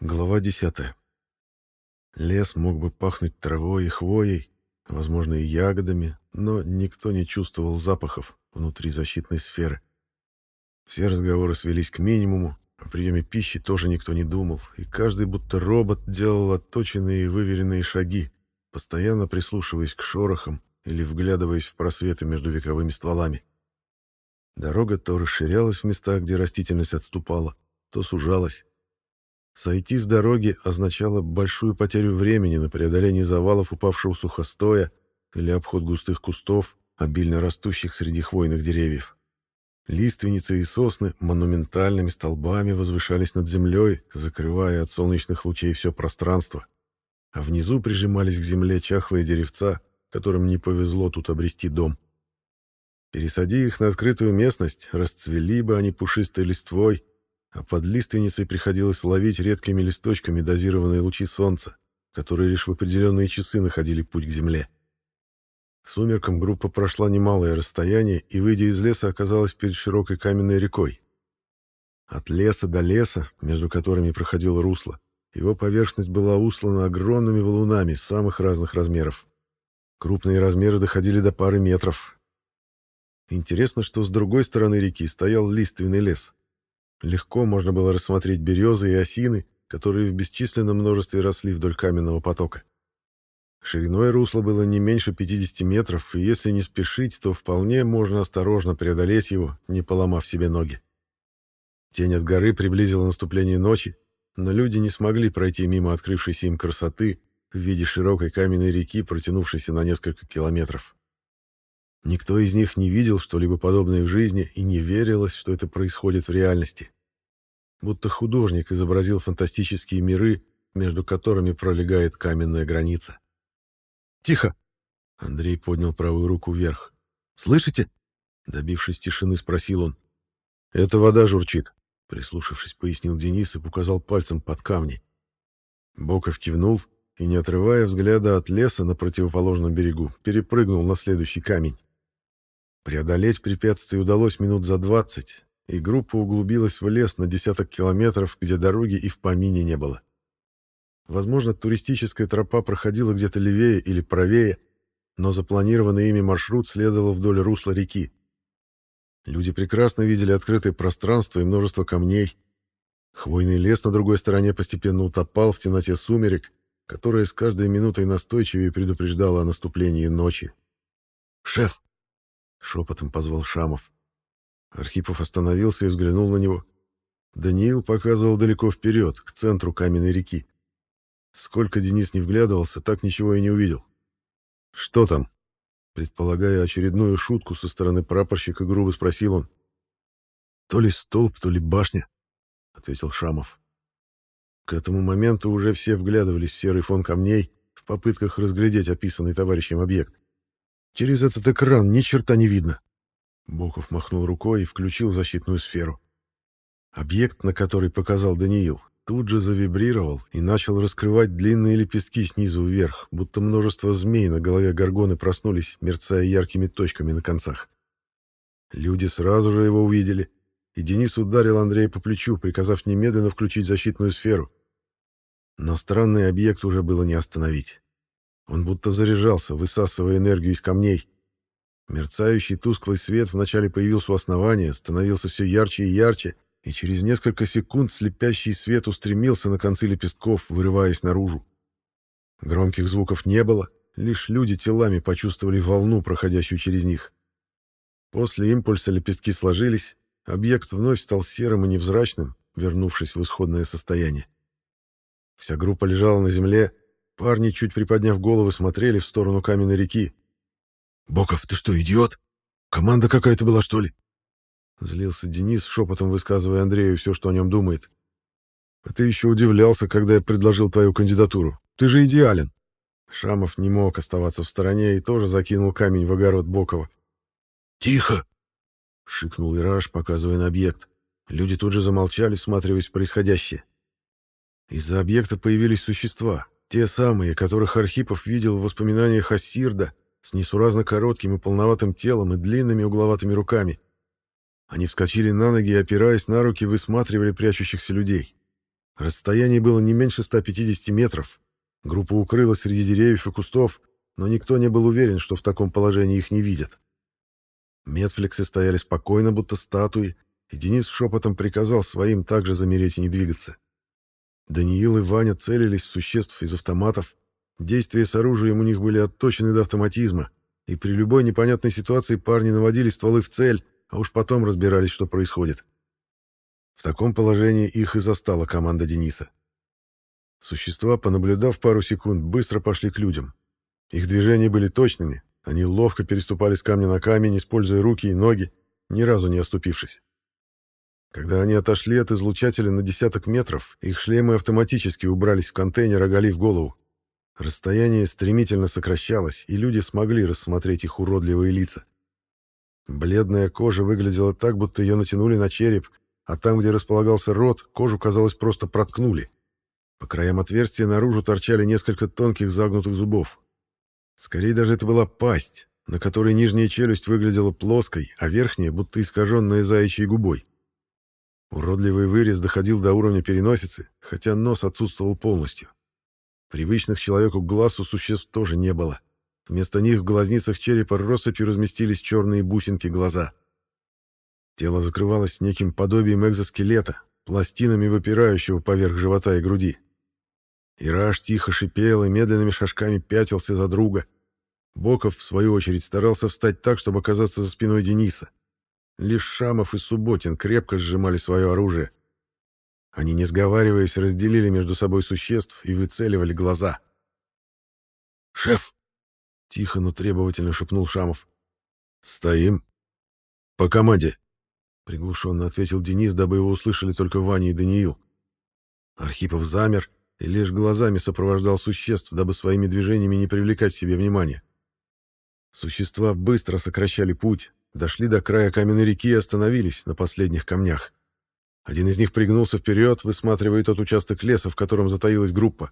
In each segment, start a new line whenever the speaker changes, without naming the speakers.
Глава 10. Лес мог бы пахнуть травой и хвоей, возможно, и ягодами, но никто не чувствовал запахов внутри защитной сферы. Все разговоры свелись к минимуму, о приеме пищи тоже никто не думал, и каждый будто робот делал отточенные и выверенные шаги, постоянно прислушиваясь к шорохам или вглядываясь в просветы между вековыми стволами. Дорога то расширялась в местах, где растительность отступала, то сужалась. Сойти с дороги означало большую потерю времени на преодоление завалов упавшего сухостоя или обход густых кустов, обильно растущих среди хвойных деревьев. Лиственницы и сосны монументальными столбами возвышались над землей, закрывая от солнечных лучей все пространство. А внизу прижимались к земле чахлые деревца, которым не повезло тут обрести дом. Пересади их на открытую местность, расцвели бы они пушистой листвой, а под лиственницей приходилось ловить редкими листочками дозированные лучи солнца, которые лишь в определенные часы находили путь к земле. К сумеркам группа прошла немалое расстояние и, выйдя из леса, оказалась перед широкой каменной рекой. От леса до леса, между которыми проходило русло, его поверхность была услана огромными валунами самых разных размеров. Крупные размеры доходили до пары метров. Интересно, что с другой стороны реки стоял лиственный лес. Легко можно было рассмотреть березы и осины, которые в бесчисленном множестве росли вдоль каменного потока. Шириной русла было не меньше 50 метров, и если не спешить, то вполне можно осторожно преодолеть его, не поломав себе ноги. Тень от горы приблизила наступление ночи, но люди не смогли пройти мимо открывшейся им красоты в виде широкой каменной реки, протянувшейся на несколько километров. Никто из них не видел что-либо подобное в жизни и не верилось, что это происходит в реальности. Будто художник изобразил фантастические миры, между которыми пролегает каменная граница. «Тихо!» — Андрей поднял правую руку вверх. «Слышите?» — добившись тишины, спросил он. «Это вода журчит», — прислушавшись, пояснил Денис и показал пальцем под камни. Боков кивнул и, не отрывая взгляда от леса на противоположном берегу, перепрыгнул на следующий камень. Преодолеть препятствие удалось минут за двадцать, и группа углубилась в лес на десяток километров, где дороги и в помине не было. Возможно, туристическая тропа проходила где-то левее или правее, но запланированный ими маршрут следовал вдоль русла реки. Люди прекрасно видели открытое пространство и множество камней. Хвойный лес на другой стороне постепенно утопал в темноте сумерек, которая с каждой минутой настойчивее предупреждала о наступлении ночи. «Шеф!» — шепотом позвал Шамов. Архипов остановился и взглянул на него. Даниил показывал далеко вперед, к центру каменной реки. Сколько Денис не вглядывался, так ничего и не увидел. «Что там?» Предполагая очередную шутку со стороны прапорщика, грубо спросил он. «То ли столб, то ли башня», — ответил Шамов. К этому моменту уже все вглядывались в серый фон камней в попытках разглядеть описанный товарищем объект. Через этот экран ни черта не видно. Боков махнул рукой и включил защитную сферу. Объект, на который показал Даниил, тут же завибрировал и начал раскрывать длинные лепестки снизу вверх, будто множество змей на голове горгоны проснулись, мерцая яркими точками на концах. Люди сразу же его увидели, и Денис ударил Андрея по плечу, приказав немедленно включить защитную сферу. Но странный объект уже было не остановить. Он будто заряжался, высасывая энергию из камней. Мерцающий тусклый свет вначале появился у основания, становился все ярче и ярче, и через несколько секунд слепящий свет устремился на концы лепестков, вырываясь наружу. Громких звуков не было, лишь люди телами почувствовали волну, проходящую через них. После импульса лепестки сложились, объект вновь стал серым и невзрачным, вернувшись в исходное состояние. Вся группа лежала на земле, Парни, чуть приподняв головы, смотрели в сторону каменной реки. «Боков, ты что, идиот? Команда какая-то была, что ли?» Злился Денис, шепотом высказывая Андрею все, что о нем думает. «А ты еще удивлялся, когда я предложил твою кандидатуру. Ты же идеален!» Шамов не мог оставаться в стороне и тоже закинул камень в огород Бокова. «Тихо!» — шикнул Ираш, показывая на объект. Люди тут же замолчали, всматриваясь в происходящее. Из-за объекта появились существа, те самые, которых Архипов видел в воспоминаниях Ассирда с несуразно коротким и полноватым телом и длинными угловатыми руками. Они вскочили на ноги и, опираясь на руки, высматривали прячущихся людей. Расстояние было не меньше 150 метров. Группа укрылась среди деревьев и кустов, но никто не был уверен, что в таком положении их не видят. Метфликсы стояли спокойно, будто статуи, и Денис шепотом приказал своим также замереть и не двигаться. Даниил и Ваня целились в существ из автоматов. Действия с оружием у них были отточены до автоматизма, и при любой непонятной ситуации парни наводили стволы в цель, а уж потом разбирались, что происходит. В таком положении их и застала команда Дениса. Существа, понаблюдав пару секунд, быстро пошли к людям. Их движения были точными, они ловко переступали с камня на камень, используя руки и ноги, ни разу не оступившись. Когда они отошли от излучателя на десяток метров, их шлемы автоматически убрались в контейнер, оголив голову. Расстояние стремительно сокращалось, и люди смогли рассмотреть их уродливые лица. Бледная кожа выглядела так, будто ее натянули на череп, а там, где располагался рот, кожу, казалось, просто проткнули. По краям отверстия наружу торчали несколько тонких загнутых зубов. Скорее даже это была пасть, на которой нижняя челюсть выглядела плоской, а верхняя будто искаженная заячьей губой. Уродливый вырез доходил до уровня переносицы, хотя нос отсутствовал полностью. Привычных человеку глаз у существ тоже не было. Вместо них в глазницах черепа россыпью разместились черные бусинки глаза. Тело закрывалось неким подобием экзоскелета, пластинами выпирающего поверх живота и груди. Ираш тихо шипел и медленными шажками пятился за друга. Боков, в свою очередь, старался встать так, чтобы оказаться за спиной Дениса. Лишь Шамов и Субботин крепко сжимали свое оружие. Они, не сговариваясь, разделили между собой существ и выцеливали глаза. «Шеф!» — тихо, но требовательно шепнул Шамов. «Стоим. По команде!» — приглушенно ответил Денис, дабы его услышали только Ваня и Даниил. Архипов замер и лишь глазами сопровождал существ, дабы своими движениями не привлекать себе внимания. Существа быстро сокращали путь, Дошли до края каменной реки и остановились на последних камнях. Один из них пригнулся вперед, высматривая тот участок леса, в котором затаилась группа.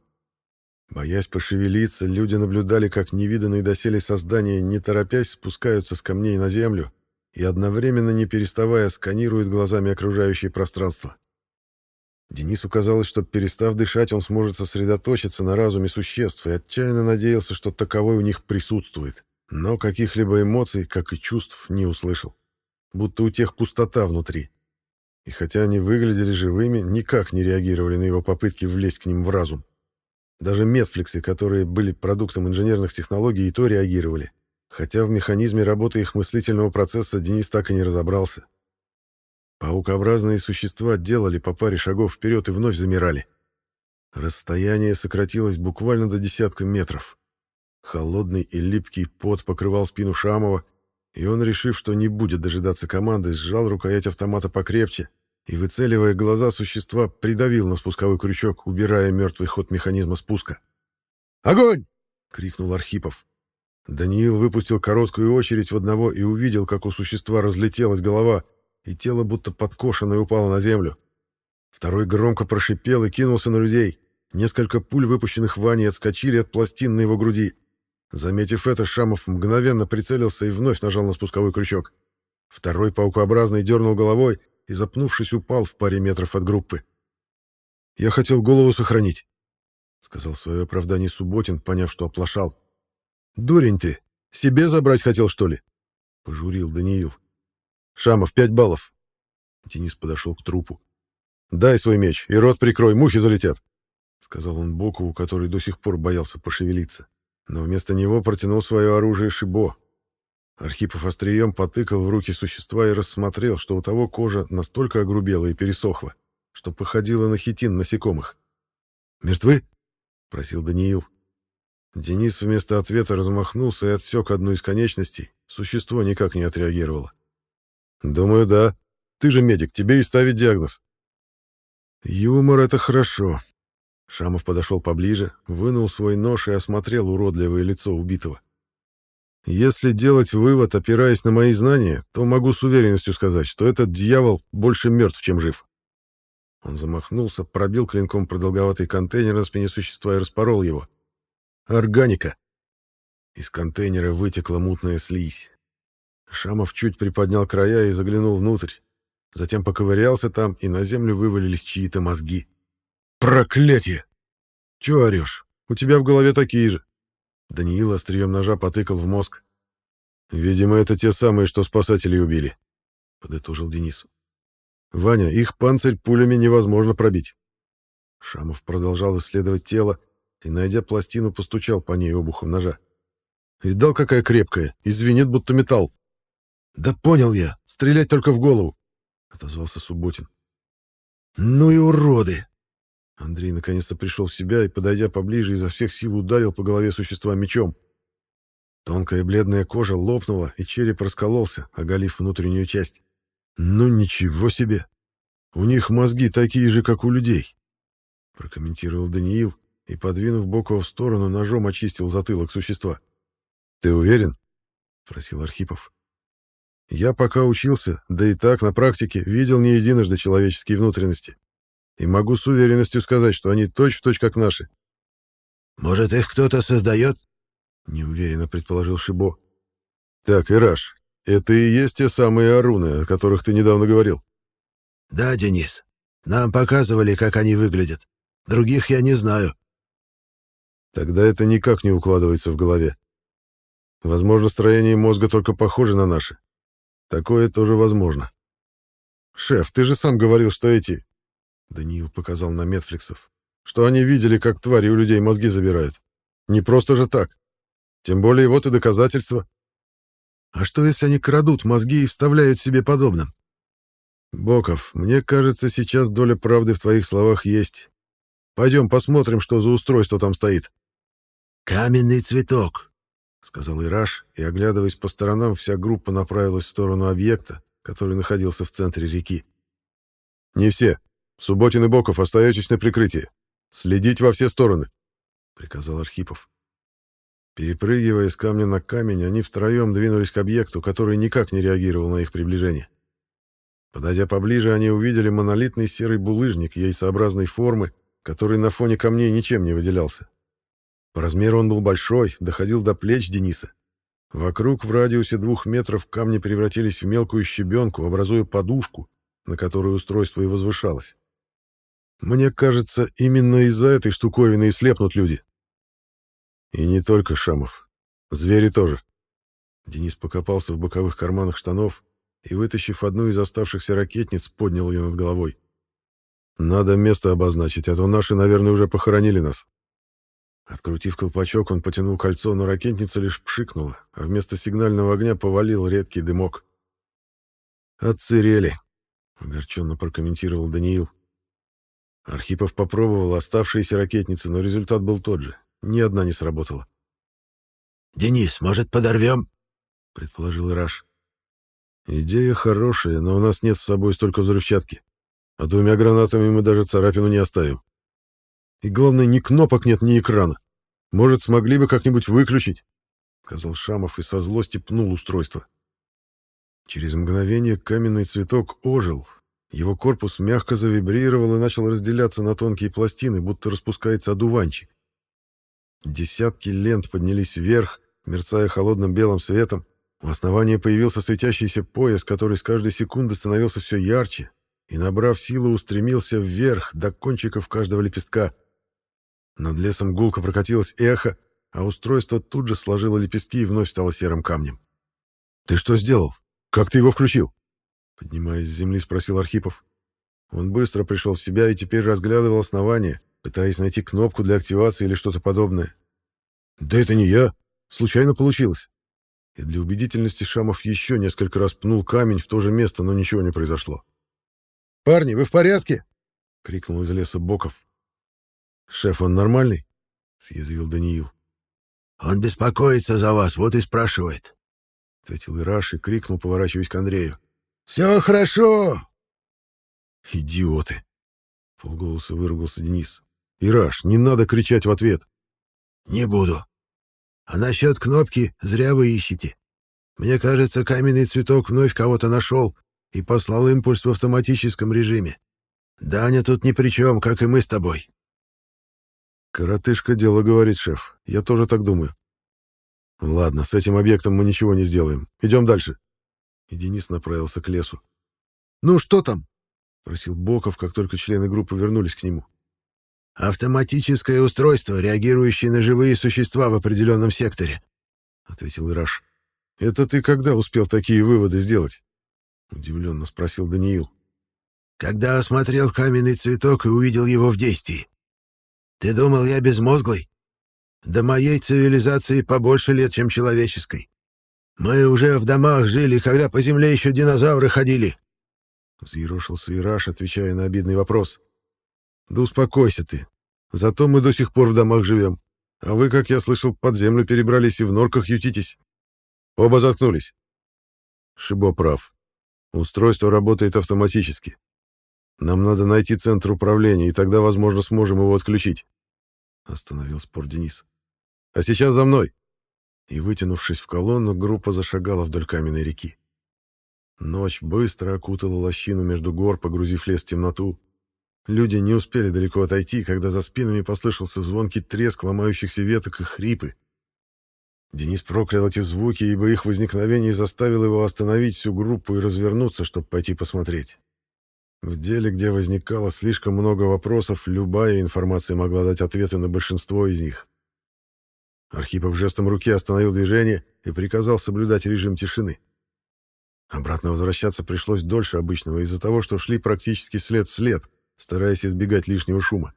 Боясь пошевелиться, люди наблюдали, как невиданные доселе создания, не торопясь, спускаются с камней на землю и одновременно, не переставая, сканируют глазами окружающее пространство. Денису казалось, что, перестав дышать, он сможет сосредоточиться на разуме существ и отчаянно надеялся, что таковой у них присутствует. Но каких-либо эмоций, как и чувств, не услышал. Будто у тех пустота внутри. И хотя они выглядели живыми, никак не реагировали на его попытки влезть к ним в разум. Даже метфликсы, которые были продуктом инженерных технологий, и то реагировали. Хотя в механизме работы их мыслительного процесса Денис так и не разобрался. Паукообразные существа делали по паре шагов вперед и вновь замирали. Расстояние сократилось буквально до десятка метров. Холодный и липкий пот покрывал спину Шамова, и он, решив, что не будет дожидаться команды, сжал рукоять автомата покрепче и, выцеливая глаза существа, придавил на спусковой крючок, убирая мертвый ход механизма спуска. «Огонь!» — крикнул Архипов. Даниил выпустил короткую очередь в одного и увидел, как у существа разлетелась голова, и тело будто подкошенное упало на землю. Второй громко прошипел и кинулся на людей. Несколько пуль, выпущенных Ваней, отскочили от пластин на его груди. Заметив это, Шамов мгновенно прицелился и вновь нажал на спусковой крючок. Второй паукообразный дернул головой и, запнувшись, упал в паре метров от группы. «Я хотел голову сохранить», — сказал свое оправдание Субботин, поняв, что оплошал. «Дурень ты! Себе забрать хотел, что ли?» — пожурил Даниил. «Шамов, пять баллов». Денис подошел к трупу. «Дай свой меч и рот прикрой, мухи залетят», — сказал он Бокову, который до сих пор боялся пошевелиться но вместо него протянул свое оружие Шибо. Архипов острием потыкал в руки существа и рассмотрел, что у того кожа настолько огрубела и пересохла, что походила на хитин насекомых. «Мертвы?» — просил Даниил. Денис вместо ответа размахнулся и отсек одну из конечностей. Существо никак не отреагировало. «Думаю, да. Ты же медик, тебе и ставить диагноз». «Юмор — это хорошо», Шамов подошел поближе, вынул свой нож и осмотрел уродливое лицо убитого. Если делать вывод, опираясь на мои знания, то могу с уверенностью сказать, что этот дьявол больше мертв, чем жив. Он замахнулся, пробил клинком продолговатый контейнер на спине существа и распорол его. Органика. Из контейнера вытекла мутная слизь. Шамов чуть приподнял края и заглянул внутрь. Затем поковырялся там, и на землю вывалились чьи-то мозги. Проклятие! Чего орешь? У тебя в голове такие же. Даниил острием ножа потыкал в мозг. Видимо, это те самые, что спасателей убили, подытожил Денис. Ваня, их панцирь пулями невозможно пробить. Шамов продолжал исследовать тело и, найдя пластину, постучал по ней обухом ножа. Видал, какая крепкая, извинит, будто металл. Да понял я, стрелять только в голову, отозвался Субботин. Ну и уроды! Андрей наконец-то пришел в себя и, подойдя поближе, изо всех сил ударил по голове существа мечом. Тонкая бледная кожа лопнула, и череп раскололся, оголив внутреннюю часть. «Ну ничего себе! У них мозги такие же, как у людей!» Прокомментировал Даниил и, подвинув Бокова в сторону, ножом очистил затылок существа. «Ты уверен?» — спросил Архипов. «Я пока учился, да и так на практике видел не единожды человеческие внутренности и могу с уверенностью сказать, что они точь-в-точь точь как наши.
«Может, их кто-то создает?»
— неуверенно предположил Шибо. «Так, Ираш, это и есть те самые Аруны, о которых ты недавно говорил?»
«Да, Денис. Нам показывали, как они выглядят. Других я не знаю».
«Тогда это никак не укладывается в голове. Возможно, строение мозга только похоже на наше. Такое тоже возможно. Шеф, ты же сам говорил, что эти Даниил показал на Метфликсов. Что они видели, как твари у людей мозги забирают. Не просто же так. Тем более вот и доказательства. А что, если они крадут мозги и вставляют себе подобным? Боков, мне кажется, сейчас доля правды в твоих словах есть. Пойдем посмотрим, что за устройство там стоит.
Каменный цветок,
сказал Ираш, и, оглядываясь по сторонам, вся группа направилась в сторону объекта, который находился в центре реки. Не все, Субботин и Боков, остаетесь на прикрытии. Следить во все стороны, — приказал Архипов. Перепрыгивая с камня на камень, они втроем двинулись к объекту, который никак не реагировал на их приближение. Подойдя поближе, они увидели монолитный серый булыжник яйцеобразной формы, который на фоне камней ничем не выделялся. По размеру он был большой, доходил до плеч Дениса. Вокруг в радиусе двух метров камни превратились в мелкую щебенку, образуя подушку, на которую устройство и возвышалось. Мне кажется, именно из-за этой штуковины и слепнут люди. И не только Шамов. Звери тоже. Денис покопался в боковых карманах штанов и, вытащив одну из оставшихся ракетниц, поднял ее над головой. Надо место обозначить, а то наши, наверное, уже похоронили нас. Открутив колпачок, он потянул кольцо, но ракетница лишь пшикнула, а вместо сигнального огня повалил редкий дымок. «Отсырели», — огорченно прокомментировал Даниил. Архипов попробовал оставшиеся ракетницы, но результат был тот же. Ни одна не сработала.
«Денис, может, подорвем?» — предположил Ираш.
«Идея хорошая, но у нас нет с собой столько взрывчатки. А двумя гранатами мы даже царапину не оставим. И главное, ни кнопок нет, ни экрана. Может, смогли бы как-нибудь выключить?» — сказал Шамов и со злости пнул устройство. Через мгновение каменный цветок ожил, его корпус мягко завибрировал и начал разделяться на тонкие пластины, будто распускается одуванчик. Десятки лент поднялись вверх, мерцая холодным белым светом. У основания появился светящийся пояс, который с каждой секунды становился все ярче и, набрав силу, устремился вверх до кончиков каждого лепестка. Над лесом гулко прокатилось эхо, а устройство тут же сложило лепестки и вновь стало серым камнем. «Ты что сделал? Как ты его включил?» Поднимаясь с земли, спросил Архипов. Он быстро пришел в себя и теперь разглядывал основание, пытаясь найти кнопку для активации или что-то подобное. «Да это не я. Случайно получилось». И для убедительности Шамов еще несколько раз пнул камень в то же место, но ничего не произошло. «Парни, вы в порядке?» — крикнул из леса Боков. «Шеф, он нормальный?» — съязвил Даниил.
«Он беспокоится за вас, вот и спрашивает», — ответил Ираш и крикнул, поворачиваясь к Андрею. Все хорошо.
Идиоты. Полголоса выругался Денис. Ираш, не надо кричать в ответ.
Не буду. А насчет кнопки зря вы ищете. Мне кажется, каменный цветок вновь кого-то нашел и послал импульс в автоматическом режиме. Даня тут ни при чем, как и мы с тобой.
Коротышка дело говорит, шеф. Я тоже так думаю. Ладно, с этим объектом мы ничего не сделаем. Идем дальше и Денис направился к лесу. «Ну что там?» — спросил Боков, как только члены группы вернулись к нему.
«Автоматическое устройство, реагирующее на живые существа в определенном секторе», — ответил Ираш.
«Это ты когда успел такие выводы сделать?» — удивленно спросил Даниил.
«Когда осмотрел каменный цветок и увидел его в действии. Ты думал, я безмозглый? До моей цивилизации побольше лет, чем человеческой. Мы уже в домах жили, когда по земле еще динозавры ходили».
Взъерошился Ираш, отвечая на обидный вопрос. Да успокойся ты. Зато мы до сих пор в домах живем. А вы, как я слышал, под землю перебрались и в норках ютитесь. Оба заткнулись. Шибо прав. Устройство работает автоматически. Нам надо найти центр управления, и тогда, возможно, сможем его отключить. Остановил спор Денис. А сейчас за мной. И, вытянувшись в колонну, группа зашагала вдоль каменной реки. Ночь быстро окутала лощину между гор, погрузив лес в темноту, Люди не успели далеко отойти, когда за спинами послышался звонкий треск ломающихся веток и хрипы. Денис проклял эти звуки, ибо их возникновение заставило его остановить всю группу и развернуться, чтобы пойти посмотреть. В деле, где возникало слишком много вопросов, любая информация могла дать ответы на большинство из них. Архипов жестом руки остановил движение и приказал соблюдать режим тишины. Обратно возвращаться пришлось дольше обычного из-за того, что шли практически след в след — стараясь избегать лишнего шума.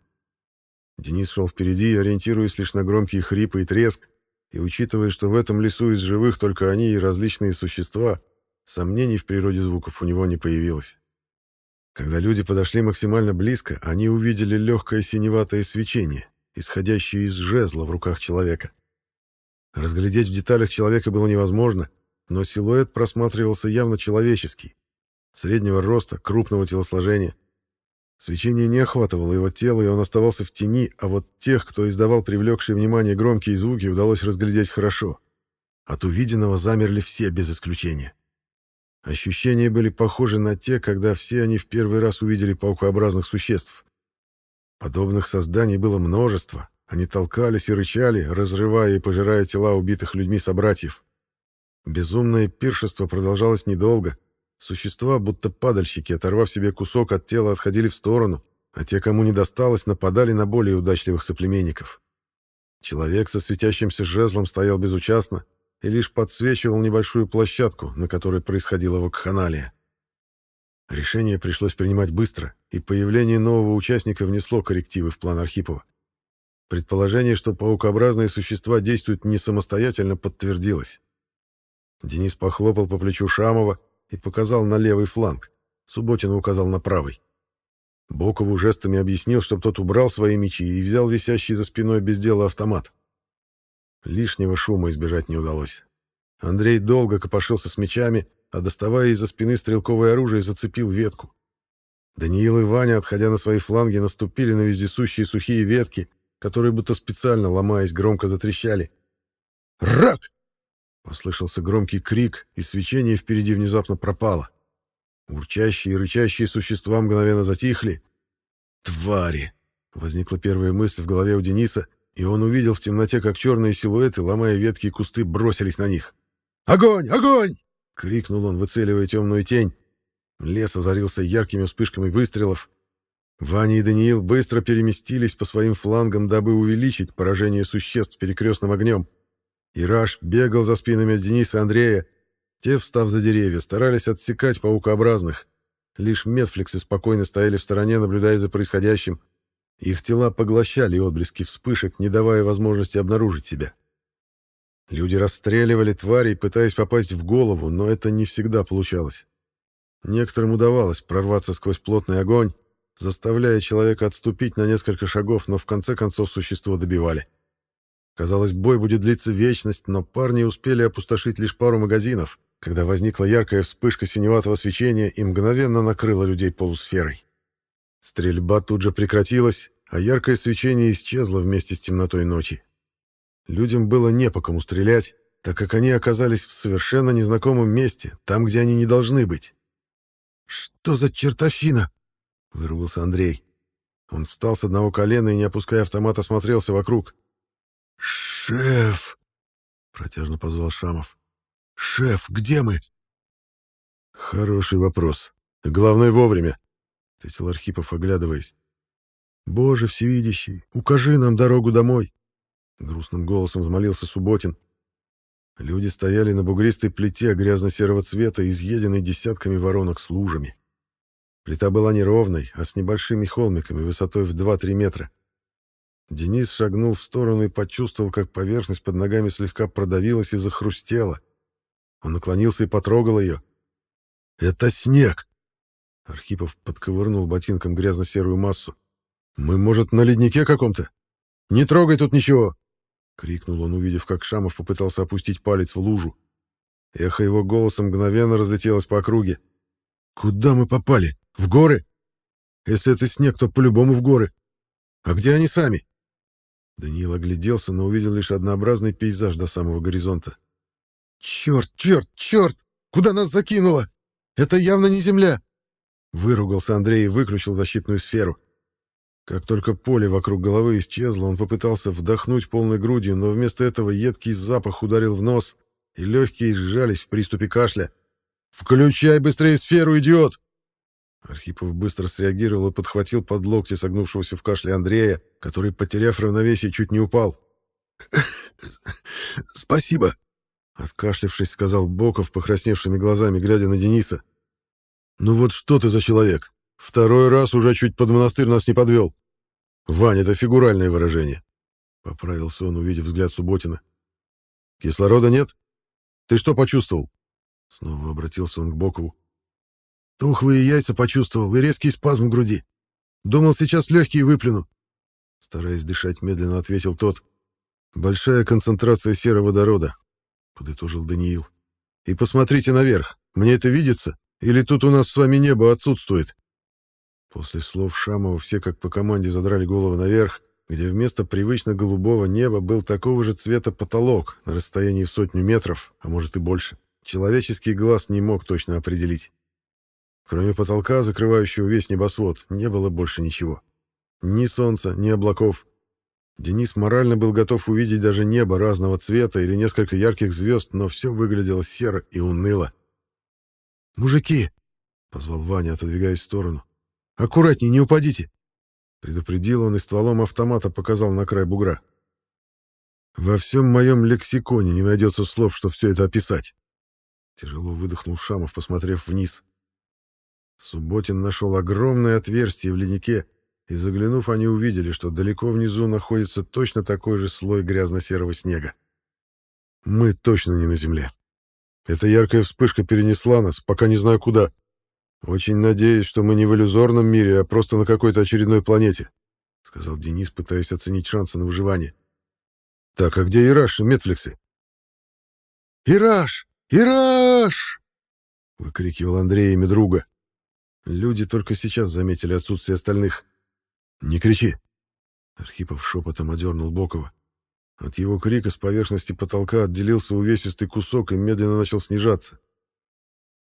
Денис шел впереди, ориентируясь лишь на громкие хрипы и треск, и учитывая, что в этом лесу из живых только они и различные существа, сомнений в природе звуков у него не появилось. Когда люди подошли максимально близко, они увидели легкое синеватое свечение, исходящее из жезла в руках человека. Разглядеть в деталях человека было невозможно, но силуэт просматривался явно человеческий, среднего роста, крупного телосложения — Свечение не охватывало его тело, и он оставался в тени, а вот тех, кто издавал привлекшие внимание громкие звуки, удалось разглядеть хорошо. От увиденного замерли все без исключения. Ощущения были похожи на те, когда все они в первый раз увидели паукообразных существ. Подобных созданий было множество. Они толкались и рычали, разрывая и пожирая тела убитых людьми собратьев. Безумное пиршество продолжалось недолго — Существа, будто падальщики, оторвав себе кусок от тела, отходили в сторону, а те, кому не досталось, нападали на более удачливых соплеменников. Человек со светящимся жезлом стоял безучастно и лишь подсвечивал небольшую площадку, на которой происходила вакханалия. Решение пришлось принимать быстро, и появление нового участника внесло коррективы в план Архипова. Предположение, что паукообразные существа действуют не самостоятельно, подтвердилось. Денис похлопал по плечу Шамова, и показал на левый фланг. Субботин указал на правый. Бокову жестами объяснил, чтобы тот убрал свои мечи и взял висящий за спиной без дела автомат. Лишнего шума избежать не удалось. Андрей долго копошился с мечами, а доставая из-за спины стрелковое оружие, зацепил ветку. Даниил и Ваня, отходя на свои фланги, наступили на вездесущие сухие ветки, которые будто специально, ломаясь, громко затрещали. «Рак!» Послышался громкий крик, и свечение впереди внезапно пропало. Урчащие и рычащие существа мгновенно затихли. «Твари!» — возникла первая мысль в голове у Дениса, и он увидел в темноте, как черные силуэты, ломая ветки и кусты, бросились на них. «Огонь! Огонь!» — крикнул он, выцеливая темную тень. Лес озарился яркими вспышками выстрелов. Ваня и Даниил быстро переместились по своим флангам, дабы увеличить поражение существ перекрестным огнем. Ираш бегал за спинами Дениса и Андрея. Те, встав за деревья, старались отсекать паукообразных. Лишь Метфликсы спокойно стояли в стороне, наблюдая за происходящим. Их тела поглощали отблески вспышек, не давая возможности обнаружить себя. Люди расстреливали тварей, пытаясь попасть в голову, но это не всегда получалось. Некоторым удавалось прорваться сквозь плотный огонь, заставляя человека отступить на несколько шагов, но в конце концов существо добивали. Казалось, бой будет длиться вечность, но парни успели опустошить лишь пару магазинов, когда возникла яркая вспышка синеватого свечения и мгновенно накрыла людей полусферой. Стрельба тут же прекратилась, а яркое свечение исчезло вместе с темнотой ночи. Людям было не по кому стрелять, так как они оказались в совершенно незнакомом месте, там, где они не должны быть. «Что за чертовщина?» — вырвался Андрей. Он встал с одного колена и, не опуская автомат, осмотрелся вокруг. «Шеф!» — протяжно позвал Шамов. «Шеф, где мы?» «Хороший вопрос. Главное, вовремя», — ответил Архипов, оглядываясь. Боже всевидящий, укажи нам дорогу домой!» Грустным голосом взмолился Субботин. Люди стояли на бугристой плите грязно-серого цвета, изъеденной десятками воронок с лужами. Плита была неровной, а с небольшими холмиками высотой в 2-3 метра. Денис шагнул в сторону и почувствовал, как поверхность под ногами слегка продавилась и захрустела. Он наклонился и потрогал ее. «Это снег!» Архипов подковырнул ботинком грязно-серую массу. «Мы, может, на леднике каком-то? Не трогай тут ничего!» Крикнул он, увидев, как Шамов попытался опустить палец в лужу. Эхо его голоса мгновенно разлетелось по округе. «Куда мы попали? В горы? Если это снег, то по-любому в горы. А где они сами?» Даниил огляделся, но увидел лишь однообразный пейзаж до самого горизонта. «Черт, черт, черт! Куда нас закинуло? Это явно не земля!» Выругался Андрей и выключил защитную сферу. Как только поле вокруг головы исчезло, он попытался вдохнуть полной грудью, но вместо этого едкий запах ударил в нос, и легкие сжались в приступе кашля. «Включай быстрее сферу, идиот!» Архипов быстро среагировал и подхватил под локти согнувшегося в кашле Андрея, который, потеряв равновесие, чуть не упал.
«Спасибо!»
Откашлявшись, сказал Боков, покрасневшими глазами, глядя на Дениса. «Ну вот что ты за человек? Второй раз уже чуть под монастырь нас не подвел. Вань, это фигуральное выражение». Поправился он, увидев взгляд Субботина. «Кислорода нет? Ты что почувствовал?» Снова обратился он к Бокову.
Тухлые яйца почувствовал и резкий спазм в груди. Думал, сейчас легкие выплюну.
Стараясь дышать медленно, ответил тот. «Большая концентрация сероводорода», — подытожил Даниил. «И посмотрите наверх. Мне это видится? Или тут у нас с вами небо отсутствует?» После слов Шамова все как по команде задрали голову наверх, где вместо привычно голубого неба был такого же цвета потолок на расстоянии в сотню метров, а может и больше. Человеческий глаз не мог точно определить. Кроме потолка, закрывающего весь небосвод, не было больше ничего. Ни солнца, ни облаков. Денис морально был готов увидеть даже небо разного цвета или несколько ярких звезд, но все выглядело серо и уныло.
«Мужики!» — позвал Ваня, отодвигаясь в сторону. «Аккуратней, не упадите!»
Предупредил он и стволом автомата показал на край бугра. «Во всем моем лексиконе не найдется слов, что все это описать!» Тяжело выдохнул Шамов, посмотрев вниз. Субботин нашел огромное отверстие в леднике, и, заглянув, они увидели, что далеко внизу находится точно такой же слой грязно-серого снега. Мы точно не на земле. Эта яркая вспышка перенесла нас, пока не знаю куда. Очень надеюсь, что мы не в иллюзорном мире, а просто на какой-то очередной планете, — сказал Денис, пытаясь оценить шансы на выживание. Так, а где Ираш и Метфликсы?
«Ираш! Ираш!»
— выкрикивал Андрей имя друга. Люди только сейчас заметили отсутствие остальных. «Не кричи!» Архипов шепотом одернул Бокова. От его крика с поверхности потолка отделился увесистый кусок и медленно начал снижаться.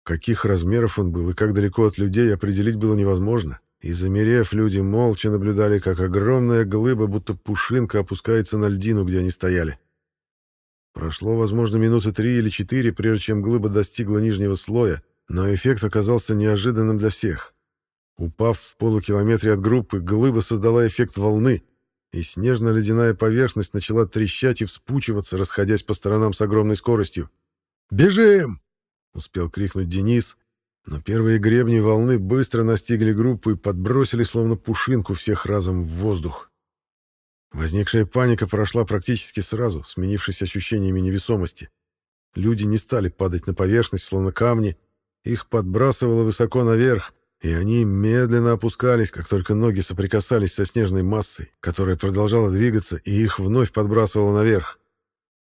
Каких размеров он был и как далеко от людей определить было невозможно, и, замерев, люди молча наблюдали, как огромная глыба, будто пушинка, опускается на льдину, где они стояли. Прошло, возможно, минуты три или четыре, прежде чем глыба достигла нижнего слоя, но эффект оказался неожиданным для всех. Упав в полукилометре от группы, глыба создала эффект волны, и снежно-ледяная поверхность начала трещать и вспучиваться, расходясь по сторонам с огромной скоростью. «Бежим!» — успел крикнуть Денис, но первые гребни волны быстро настигли группу и подбросили словно пушинку всех разом в воздух. Возникшая паника прошла практически сразу, сменившись ощущениями невесомости. Люди не стали падать на поверхность, словно камни, их подбрасывало высоко наверх, и они медленно опускались, как только ноги соприкасались со снежной массой, которая продолжала двигаться, и их вновь подбрасывало наверх.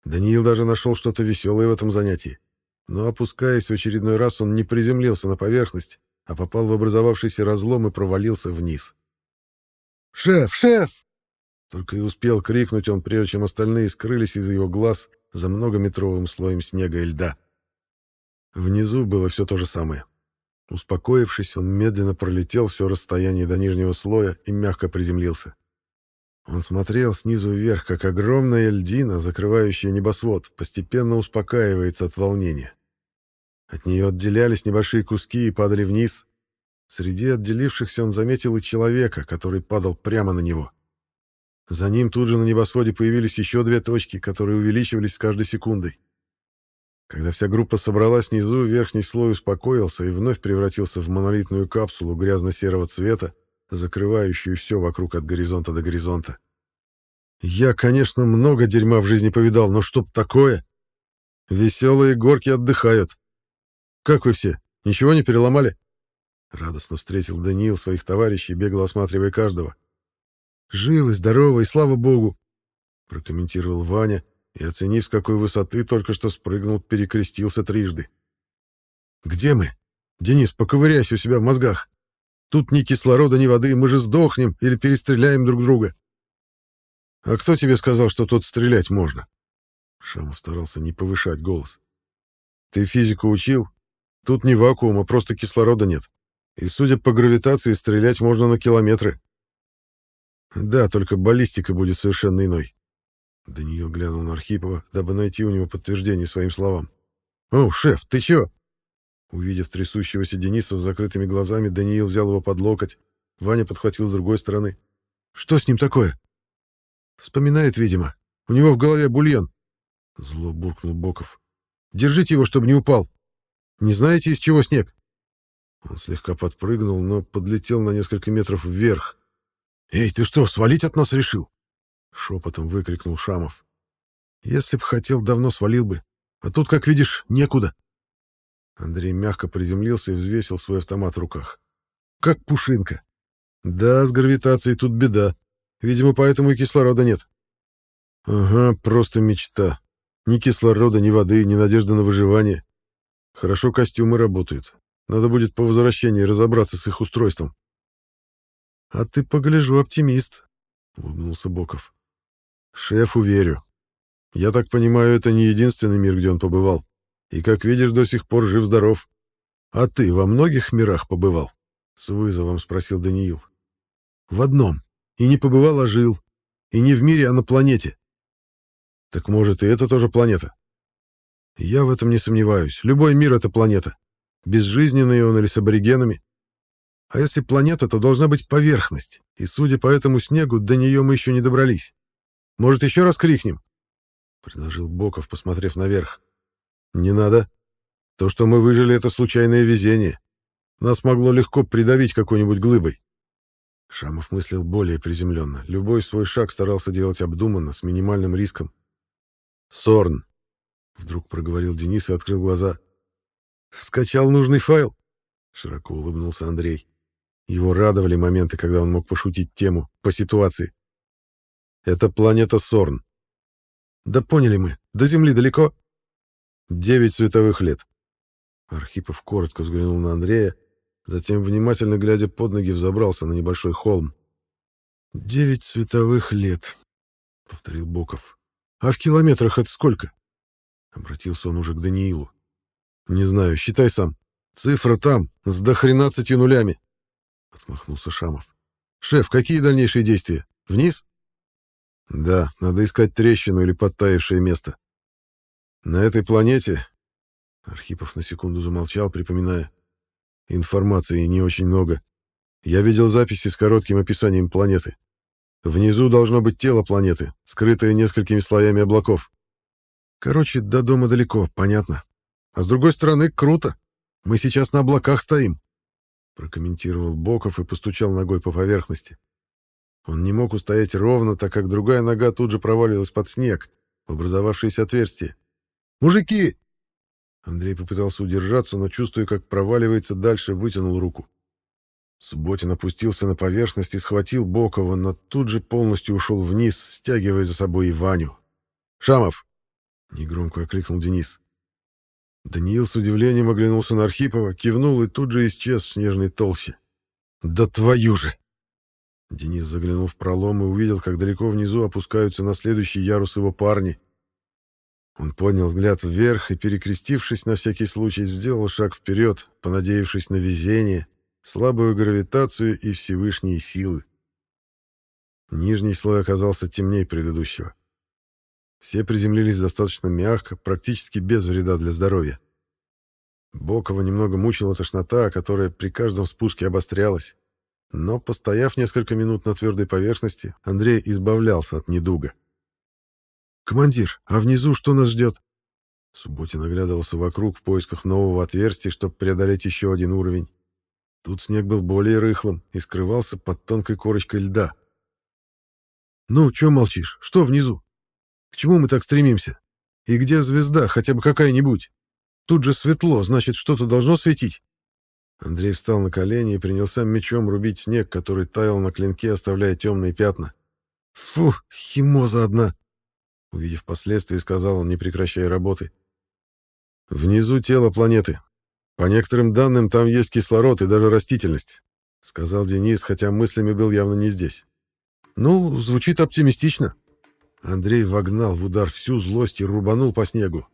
Даниил даже нашел что-то веселое в этом занятии. Но, опускаясь в очередной раз, он не приземлился на поверхность, а попал в образовавшийся разлом и провалился вниз. «Шеф! Шеф!» Только и успел крикнуть он, прежде чем остальные скрылись из его глаз за многометровым слоем снега и льда. Внизу было все то же самое. Успокоившись, он медленно пролетел все расстояние до нижнего слоя и мягко приземлился. Он смотрел снизу вверх, как огромная льдина, закрывающая небосвод, постепенно успокаивается от волнения. От нее отделялись небольшие куски и падали вниз. Среди отделившихся он заметил и человека, который падал прямо на него. За ним тут же на небосводе появились еще две точки, которые увеличивались с каждой секундой. Когда вся группа собралась внизу, верхний слой успокоился и вновь превратился в монолитную капсулу грязно-серого цвета, закрывающую все вокруг от горизонта до горизонта. Я, конечно, много дерьма в жизни повидал, но чтоб такое... Веселые горки отдыхают. Как вы все? Ничего не переломали? Радостно встретил Даниил своих товарищей, бегло осматривая каждого. Живы, здоровы и слава богу, прокомментировал Ваня и, оценив, с какой высоты только что спрыгнул, перекрестился трижды. «Где мы? Денис, поковыряйся у себя в мозгах. Тут ни кислорода, ни воды, мы же сдохнем или перестреляем друг друга». «А кто тебе сказал, что тут стрелять можно?» Шамов старался не повышать голос. «Ты физику учил? Тут не вакуум, а просто кислорода нет. И, судя по гравитации, стрелять можно на километры. Да, только баллистика будет совершенно иной. Даниил глянул на Архипова, дабы найти у него подтверждение своим словам. «О, шеф, ты чё?» Увидев трясущегося Дениса с закрытыми глазами, Даниил взял его под локоть. Ваня подхватил с другой стороны. «Что с ним такое?» «Вспоминает, видимо. У него в голове бульон». Зло буркнул Боков. «Держите его, чтобы не упал. Не знаете, из чего снег?» Он слегка подпрыгнул, но подлетел на несколько метров вверх. «Эй, ты что, свалить от нас решил?» Шепотом выкрикнул Шамов. «Если б хотел, давно свалил бы. А тут, как видишь, некуда». Андрей мягко приземлился и взвесил свой автомат в руках. «Как пушинка. Да, с гравитацией тут беда. Видимо, поэтому и кислорода нет». «Ага, просто мечта. Ни кислорода, ни воды, ни надежды на выживание. Хорошо костюмы работают. Надо будет по возвращении разобраться с их устройством». «А ты, погляжу, оптимист», — улыбнулся Боков. Шефу верю. Я так понимаю, это не единственный мир, где он побывал. И, как видишь, до сих пор жив-здоров. А ты во многих мирах побывал? С вызовом спросил Даниил. В одном. И не побывал, а жил. И не в мире, а на планете. Так может, и это тоже планета? Я в этом не сомневаюсь. Любой мир — это планета. Безжизненный он или с аборигенами. А если планета, то должна быть поверхность. И, судя по этому снегу, до нее мы еще не добрались. Может, еще раз крикнем?» — предложил Боков, посмотрев наверх. «Не надо. То, что мы выжили, — это случайное везение. Нас могло легко придавить какой-нибудь глыбой». Шамов мыслил более приземленно. Любой свой шаг старался делать обдуманно, с минимальным риском. «Сорн!» — вдруг проговорил Денис и открыл глаза. «Скачал нужный файл?» — широко улыбнулся Андрей. Его радовали моменты, когда он мог пошутить тему по ситуации. Это планета Сорн. Да поняли мы. До Земли далеко? Девять световых лет. Архипов коротко взглянул на Андрея, затем, внимательно глядя под ноги, взобрался на небольшой холм. «Девять световых лет», — повторил Боков. «А в километрах это сколько?» Обратился он уже к Даниилу. «Не знаю, считай сам. Цифра там, с дохренадцатью нулями», — отмахнулся Шамов. «Шеф, какие дальнейшие действия? Вниз?» Да, надо искать трещину или подтаявшее место. На этой планете... Архипов на секунду замолчал, припоминая. Информации не очень много. Я видел записи с коротким описанием планеты. Внизу должно быть тело планеты, скрытое несколькими слоями облаков. Короче, до дома далеко, понятно. А с другой стороны, круто. Мы сейчас на облаках стоим. Прокомментировал Боков и постучал ногой по поверхности. Он не мог устоять ровно, так как другая нога тут же провалилась под снег, в образовавшееся отверстие. «Мужики!» Андрей попытался удержаться, но, чувствуя, как проваливается дальше, вытянул руку. Субботин опустился на поверхность и схватил Бокова, но тут же полностью ушел вниз, стягивая за собой и Ваню. «Шамов!» — негромко окликнул Денис. Даниил с удивлением оглянулся на Архипова, кивнул и тут же исчез в снежной толще. «Да твою же!» Денис заглянул в пролом и увидел, как далеко внизу опускаются на следующий ярус его парни. Он поднял взгляд вверх и, перекрестившись на всякий случай, сделал шаг вперед, понадеявшись на везение, слабую гравитацию и Всевышние силы. Нижний слой оказался темнее предыдущего. Все приземлились достаточно мягко, практически без вреда для здоровья. Бокова немного мучила тошнота, которая при каждом спуске обострялась. Но, постояв несколько минут на твердой поверхности, Андрей избавлялся от недуга. «Командир, а внизу что нас ждет?» Субботин оглядывался вокруг в поисках нового отверстия, чтобы преодолеть еще один уровень. Тут снег был более рыхлым и скрывался под тонкой корочкой льда. «Ну, чё молчишь? Что внизу? К чему мы так стремимся? И где звезда, хотя бы какая-нибудь? Тут же светло, значит, что-то должно светить». Андрей встал на колени и принялся мечом рубить снег, который таял на клинке, оставляя темные пятна. «Фу, химоза одна!» Увидев последствия, сказал он, не прекращая работы. «Внизу тело планеты. По некоторым данным, там есть кислород и даже растительность», — сказал Денис, хотя мыслями был явно не здесь. «Ну, звучит оптимистично». Андрей вогнал в удар всю злость и рубанул по снегу.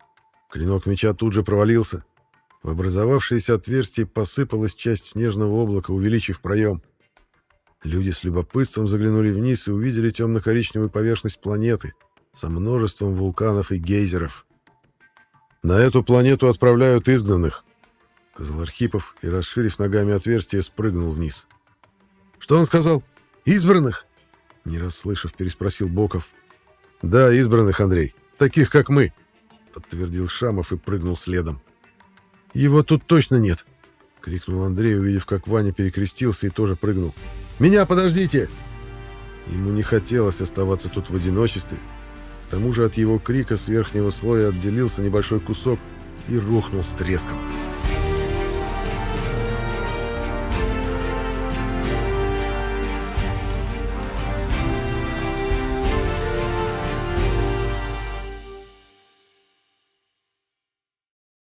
Клинок меча тут же провалился. В образовавшееся отверстие посыпалась часть снежного облака, увеличив проем. Люди с любопытством заглянули вниз и увидели темно-коричневую поверхность планеты со множеством вулканов и гейзеров. «На эту планету отправляют изгнанных», — сказал Архипов и, расширив ногами отверстие, спрыгнул вниз. «Что он сказал? Избранных?» Не расслышав, переспросил Боков. «Да, избранных, Андрей. Таких, как мы», — подтвердил Шамов и прыгнул следом. «Его тут точно нет!» — крикнул Андрей, увидев, как Ваня перекрестился и тоже прыгнул. «Меня подождите!» Ему не хотелось оставаться тут в одиночестве. К тому же от его крика с верхнего слоя отделился небольшой кусок и рухнул с треском.